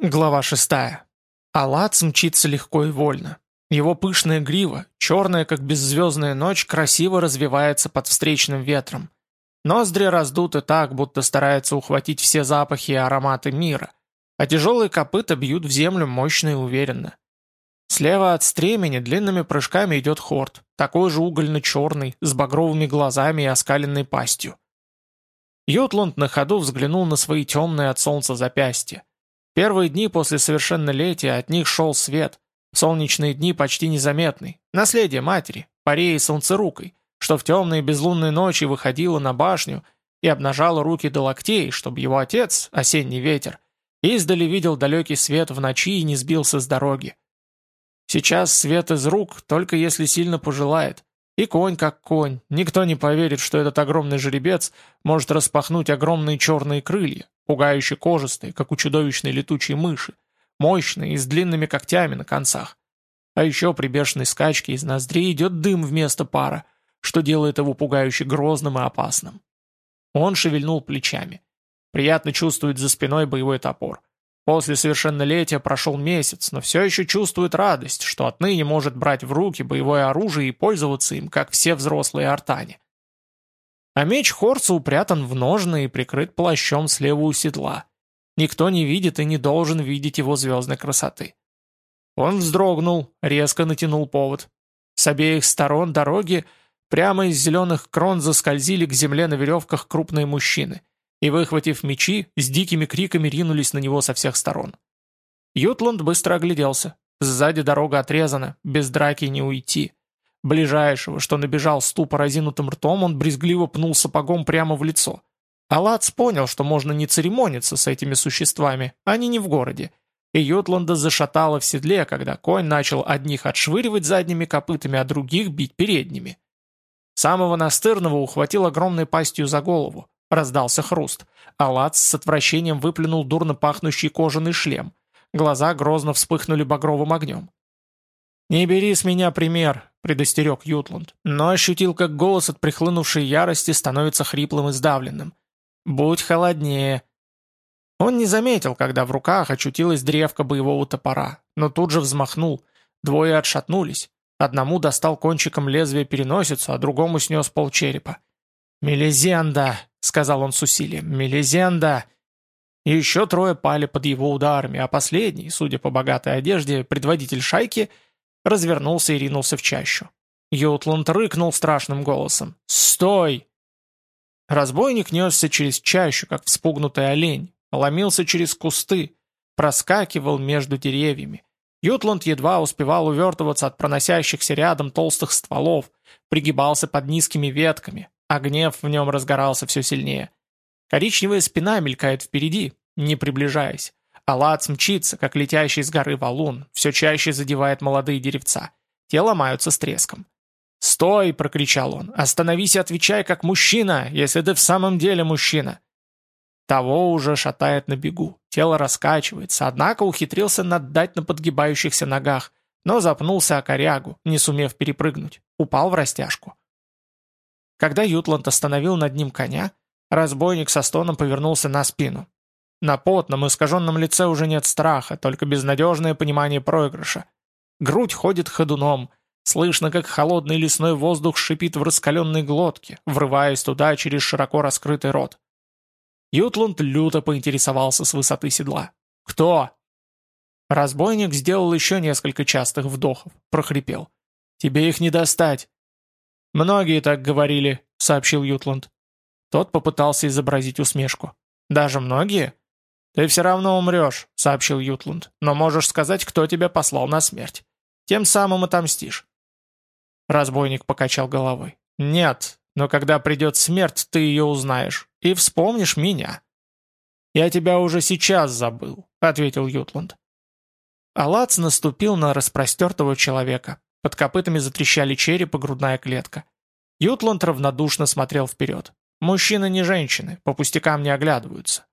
Глава шестая. Алац мчится легко и вольно. Его пышная грива, черная, как беззвездная ночь, красиво развивается под встречным ветром. Ноздри раздуты так, будто старается ухватить все запахи и ароматы мира, а тяжелые копыта бьют в землю мощно и уверенно. Слева от стремени длинными прыжками идет хорд, такой же угольно-черный, с багровыми глазами и оскаленной пастью. Ютланд на ходу взглянул на свои темные от солнца запястья. Первые дни после совершеннолетия от них шел свет, солнечные дни почти незаметный, наследие матери, пареи солнцерукой, что в темные безлунные ночи выходила на башню и обнажала руки до локтей, чтобы его отец, осенний ветер, издали видел далекий свет в ночи и не сбился с дороги. Сейчас свет из рук, только если сильно пожелает. И конь как конь. Никто не поверит, что этот огромный жеребец может распахнуть огромные черные крылья, пугающе кожистые, как у чудовищной летучей мыши, мощные и с длинными когтями на концах. А еще при бешеной скачке из ноздрей идет дым вместо пара, что делает его пугающе грозным и опасным. Он шевельнул плечами. Приятно чувствует за спиной боевой топор. После совершеннолетия прошел месяц, но все еще чувствует радость, что отныне может брать в руки боевое оружие и пользоваться им, как все взрослые артане. А меч Хорца упрятан в ножны и прикрыт плащом слева у седла. Никто не видит и не должен видеть его звездной красоты. Он вздрогнул, резко натянул повод. С обеих сторон дороги прямо из зеленых крон заскользили к земле на веревках крупные мужчины и, выхватив мечи, с дикими криками ринулись на него со всех сторон. Ютланд быстро огляделся. Сзади дорога отрезана, без драки не уйти. Ближайшего, что набежал с тупо разинутым ртом, он брезгливо пнул сапогом прямо в лицо. Алац понял, что можно не церемониться с этими существами, они не в городе. И Ютланда зашатало в седле, когда конь начал одних отшвыривать задними копытами, а других бить передними. Самого настырного ухватил огромной пастью за голову. Раздался хруст. Алац с отвращением выплюнул дурно пахнущий кожаный шлем. Глаза грозно вспыхнули багровым огнем. «Не бери с меня пример», — предостерег Ютланд, но ощутил, как голос от прихлынувшей ярости становится хриплым и сдавленным. «Будь холоднее». Он не заметил, когда в руках очутилась древка боевого топора, но тут же взмахнул. Двое отшатнулись. Одному достал кончиком лезвия переносицу, а другому снес полчерепа. «Мелизенда!» — сказал он с усилием. «Мелизенда!» Еще трое пали под его ударами, а последний, судя по богатой одежде, предводитель шайки, развернулся и ринулся в чащу. Ютланд рыкнул страшным голосом. «Стой!» Разбойник несся через чащу, как вспугнутый олень, ломился через кусты, проскакивал между деревьями. Ютланд едва успевал увертываться от проносящихся рядом толстых стволов, пригибался под низкими ветками, а гнев в нем разгорался все сильнее. Коричневая спина мелькает впереди, не приближаясь. Алац мчится, как летящий с горы валун, все чаще задевает молодые деревца. Те ломаются с треском. «Стой!» — прокричал он. «Остановись и отвечай, как мужчина, если ты в самом деле мужчина!» Того уже шатает на бегу, тело раскачивается, однако ухитрился наддать на подгибающихся ногах, но запнулся о корягу, не сумев перепрыгнуть, упал в растяжку. Когда Ютланд остановил над ним коня, разбойник со стоном повернулся на спину. На потном, искаженном лице уже нет страха, только безнадежное понимание проигрыша. Грудь ходит ходуном, слышно, как холодный лесной воздух шипит в раскаленной глотке, врываясь туда через широко раскрытый рот. Ютланд люто поинтересовался с высоты седла. «Кто?» Разбойник сделал еще несколько частых вдохов, прохрипел. «Тебе их не достать. «Многие так говорили», — сообщил Ютланд. Тот попытался изобразить усмешку. «Даже многие?» «Ты все равно умрешь», — сообщил Ютланд, «но можешь сказать, кто тебя послал на смерть. Тем самым отомстишь». Разбойник покачал головой. «Нет, но когда придет смерть, ты ее узнаешь. И вспомнишь меня». «Я тебя уже сейчас забыл», — ответил Ютланд. Алац наступил на распростертого человека. Под копытами затрещали череп и грудная клетка. Ютланд равнодушно смотрел вперед. Мужчины не женщины, по пустякам не оглядываются.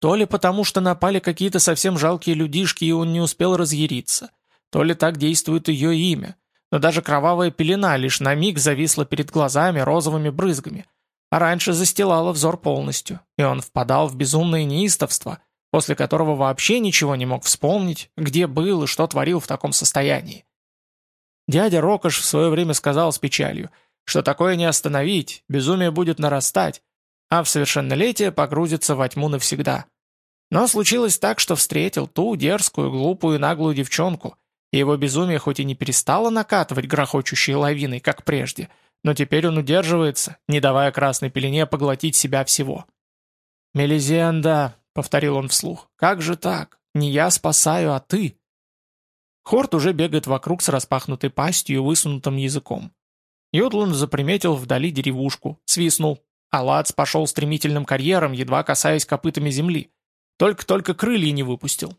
То ли потому, что напали какие-то совсем жалкие людишки, и он не успел разъяриться, то ли так действует ее имя, но даже кровавая пелена лишь на миг зависла перед глазами розовыми брызгами, а раньше застилала взор полностью, и он впадал в безумное неистовство, после которого вообще ничего не мог вспомнить, где был и что творил в таком состоянии. Дядя Рокош в свое время сказал с печалью, что такое не остановить, безумие будет нарастать, а в совершеннолетие погрузится во тьму навсегда. Но случилось так, что встретил ту дерзкую, глупую и наглую девчонку, и его безумие хоть и не перестало накатывать грохочущей лавиной, как прежде, но теперь он удерживается, не давая красной пелене поглотить себя всего. «Мелизенда», — повторил он вслух, — «как же так? Не я спасаю, а ты». Хорт уже бегает вокруг с распахнутой пастью и высунутым языком. Йодланд заприметил вдали деревушку, свистнул. Алац пошел стремительным карьером, едва касаясь копытами земли. Только-только крылья не выпустил.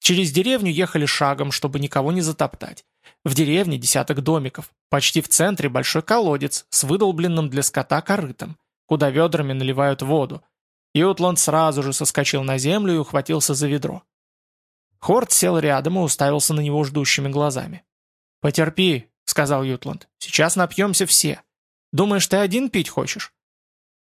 Через деревню ехали шагом, чтобы никого не затоптать. В деревне десяток домиков. Почти в центре большой колодец с выдолбленным для скота корытом, куда ведрами наливают воду. Ютланд сразу же соскочил на землю и ухватился за ведро. Хорт сел рядом и уставился на него ждущими глазами. «Потерпи», — сказал Ютланд. «Сейчас напьемся все. Думаешь, ты один пить хочешь?»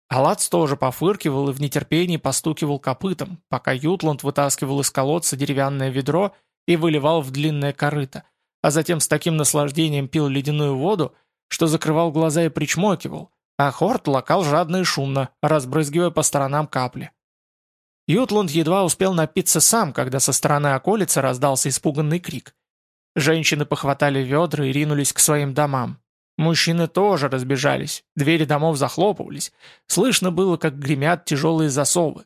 Алац тоже пофыркивал и в нетерпении постукивал копытом, пока Ютланд вытаскивал из колодца деревянное ведро и выливал в длинное корыто, а затем с таким наслаждением пил ледяную воду, что закрывал глаза и причмокивал, а Хорт лакал жадно и шумно, разбрызгивая по сторонам капли. Ютланд едва успел напиться сам, когда со стороны околицы раздался испуганный крик. Женщины похватали ведра и ринулись к своим домам. Мужчины тоже разбежались, двери домов захлопывались, слышно было, как гремят тяжелые засовы.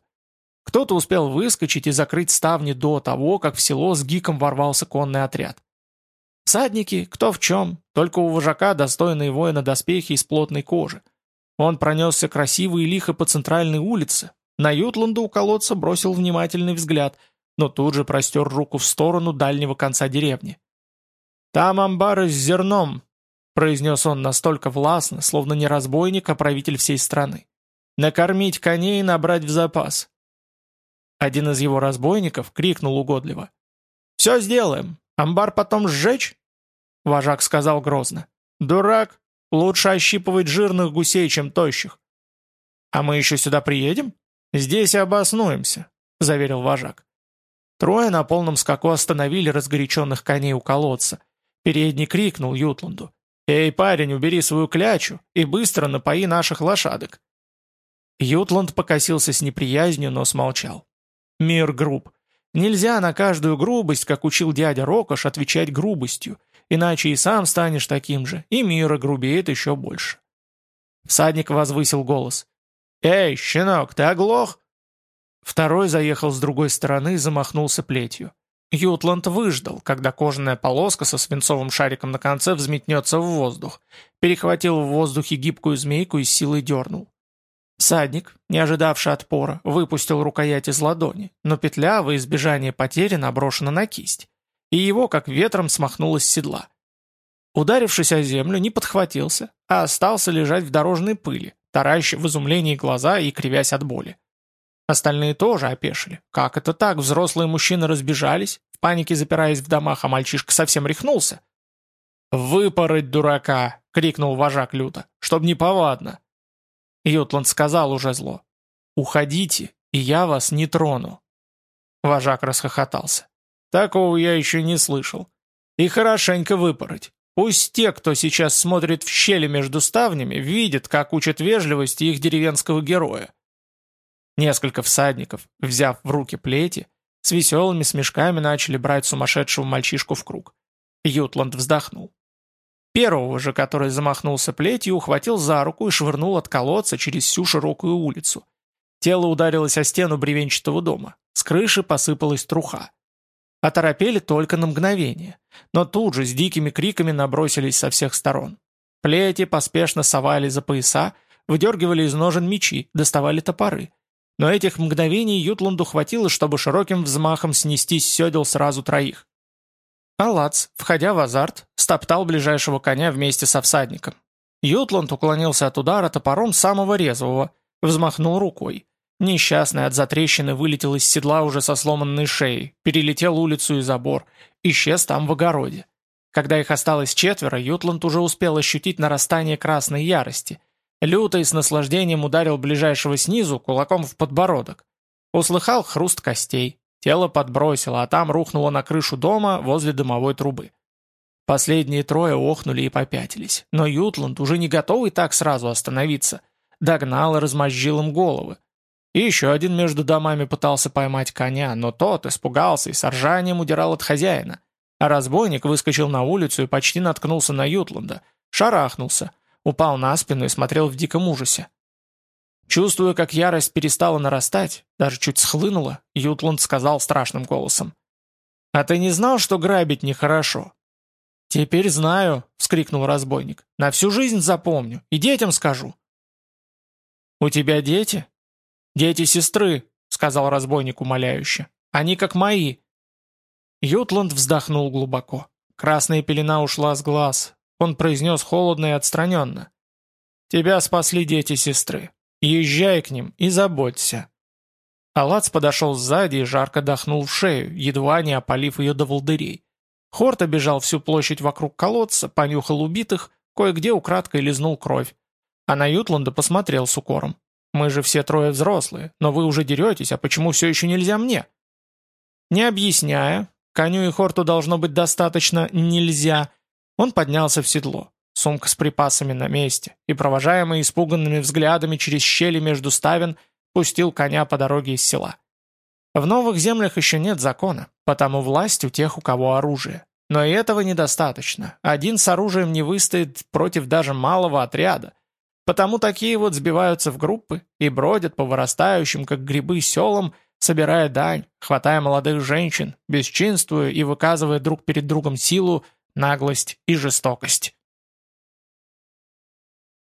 Кто-то успел выскочить и закрыть ставни до того, как в село с гиком ворвался конный отряд. Садники, кто в чем, только у вожака достойные воина доспехи из плотной кожи. Он пронесся красиво и лихо по центральной улице, на Ютланда у колодца бросил внимательный взгляд, но тут же простер руку в сторону дальнего конца деревни. «Там амбары с зерном», произнес он настолько властно, словно не разбойник, а правитель всей страны. «Накормить коней и набрать в запас». Один из его разбойников крикнул угодливо. «Все сделаем. Амбар потом сжечь?» Вожак сказал грозно. «Дурак. Лучше ощипывать жирных гусей, чем тощих». «А мы еще сюда приедем?» «Здесь обоснуемся», — заверил вожак. Трое на полном скаку остановили разгоряченных коней у колодца. Передний крикнул Ютланду. «Эй, парень, убери свою клячу и быстро напои наших лошадок». Ютланд покосился с неприязнью, но смолчал. «Мир груб. Нельзя на каждую грубость, как учил дядя Рокош, отвечать грубостью, иначе и сам станешь таким же, и мира грубеет еще больше». Всадник возвысил голос. «Эй, щенок, ты оглох?» Второй заехал с другой стороны и замахнулся плетью. Ютланд выждал, когда кожаная полоска со свинцовым шариком на конце взметнется в воздух, перехватил в воздухе гибкую змейку и силой дернул. Садник, не ожидавший отпора, выпустил рукоять из ладони, но петля во избежание потери наброшена на кисть, и его как ветром смахнуло с седла. Ударившись о землю, не подхватился, а остался лежать в дорожной пыли, таращив в изумлении глаза и кривясь от боли. Остальные тоже опешили. Как это так? Взрослые мужчины разбежались, в панике запираясь в домах, а мальчишка совсем рехнулся. «Выпороть дурака!» — крикнул вожак люто. «Чтоб не повадно!» Ютланд сказал уже зло. «Уходите, и я вас не трону!» Вожак расхохотался. «Такого я еще не слышал. И хорошенько выпороть. Пусть те, кто сейчас смотрит в щели между ставнями, видят, как учат вежливости их деревенского героя. Несколько всадников, взяв в руки плети, с веселыми смешками начали брать сумасшедшего мальчишку в круг. Ютланд вздохнул. Первого же, который замахнулся плетью, ухватил за руку и швырнул от колодца через всю широкую улицу. Тело ударилось о стену бревенчатого дома. С крыши посыпалась труха. Оторопели только на мгновение, но тут же с дикими криками набросились со всех сторон. Плети поспешно совали за пояса, выдергивали из ножен мечи, доставали топоры. Но этих мгновений Ютланду хватило, чтобы широким взмахом снести с седел сразу троих. Алац, входя в азарт, стоптал ближайшего коня вместе со всадником. Ютланд уклонился от удара топором самого резвого, взмахнул рукой. Несчастный от затрещины вылетел из седла уже со сломанной шеей, перелетел улицу и забор, исчез там в огороде. Когда их осталось четверо, Ютланд уже успел ощутить нарастание красной ярости, Лютый с наслаждением ударил ближайшего снизу кулаком в подбородок. Услыхал хруст костей. Тело подбросило, а там рухнуло на крышу дома возле дымовой трубы. Последние трое охнули и попятились. Но Ютланд, уже не готовый так сразу остановиться, догнал и размозжил им головы. И еще один между домами пытался поймать коня, но тот испугался и с ржанием удирал от хозяина. А разбойник выскочил на улицу и почти наткнулся на Ютланда. Шарахнулся, упал на спину и смотрел в диком ужасе. Чувствуя, как ярость перестала нарастать, даже чуть схлынула, Ютланд сказал страшным голосом. «А ты не знал, что грабить нехорошо?» «Теперь знаю», — вскрикнул разбойник. «На всю жизнь запомню и детям скажу». «У тебя дети?» «Дети сестры», — сказал разбойник умоляюще. «Они как мои». Ютланд вздохнул глубоко. Красная пелена ушла с глаз. Он произнес холодно и отстраненно. «Тебя спасли дети сестры. Езжай к ним и заботься». Алац подошел сзади и жарко дохнул в шею, едва не опалив ее до волдырей. Хорт обежал всю площадь вокруг колодца, понюхал убитых, кое-где украдкой лизнул кровь. А на Ютланда посмотрел с укором. «Мы же все трое взрослые, но вы уже деретесь, а почему все еще нельзя мне?» Не объясняя, коню и Хорту должно быть достаточно «нельзя», он поднялся в седло, сумка с припасами на месте, и, провожаемый испуганными взглядами через щели между ставен, пустил коня по дороге из села. В новых землях еще нет закона, потому власть у тех, у кого оружие. Но и этого недостаточно. Один с оружием не выстоит против даже малого отряда. Потому такие вот сбиваются в группы и бродят по вырастающим, как грибы, селам, собирая дань, хватая молодых женщин, бесчинствуя и выказывая друг перед другом силу, наглость и жестокость.